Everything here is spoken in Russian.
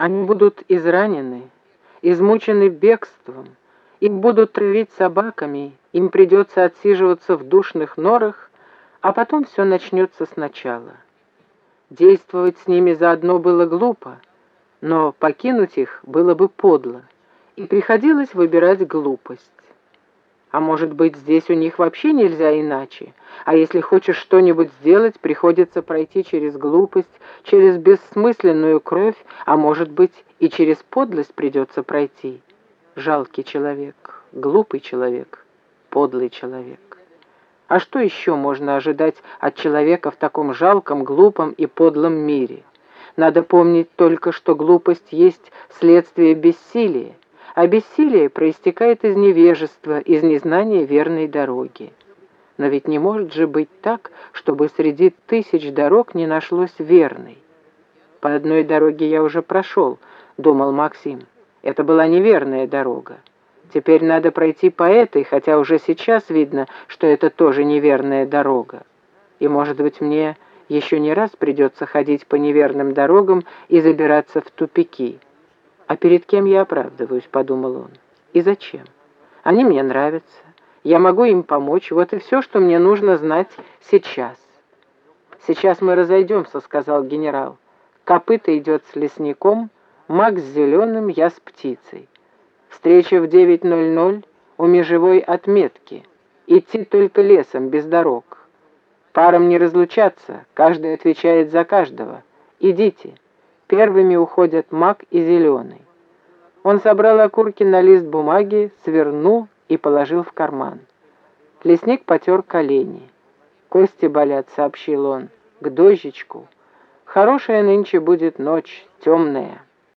Они будут изранены, измучены бегством, их будут травить собаками, им придется отсиживаться в душных норах, а потом все начнется сначала. Действовать с ними заодно было глупо, но покинуть их было бы подло, и приходилось выбирать глупость. А может быть, здесь у них вообще нельзя иначе? А если хочешь что-нибудь сделать, приходится пройти через глупость, через бессмысленную кровь, а может быть, и через подлость придется пройти. Жалкий человек, глупый человек, подлый человек. А что еще можно ожидать от человека в таком жалком, глупом и подлом мире? Надо помнить только, что глупость есть следствие бессилия, а бессилие проистекает из невежества, из незнания верной дороги. Но ведь не может же быть так, чтобы среди тысяч дорог не нашлось верной. По одной дороге я уже прошел, думал Максим. Это была неверная дорога. Теперь надо пройти по этой, хотя уже сейчас видно, что это тоже неверная дорога. И, может быть, мне еще не раз придется ходить по неверным дорогам и забираться в тупики. «А перед кем я оправдываюсь?» — подумал он. «И зачем? Они мне нравятся. Я могу им помочь. Вот и все, что мне нужно знать сейчас». «Сейчас мы разойдемся», — сказал генерал. «Копыта идет с лесником, маг с зеленым, я с птицей. Встреча в 9.00 у межевой отметки. Идти только лесом, без дорог. Парам не разлучаться, каждый отвечает за каждого. Идите». Первыми уходят маг и зеленый. Он собрал окурки на лист бумаги, свернул и положил в карман. Лесник потер колени. «Кости болят», — сообщил он, — «к дождичку. Хорошая нынче будет ночь, темная».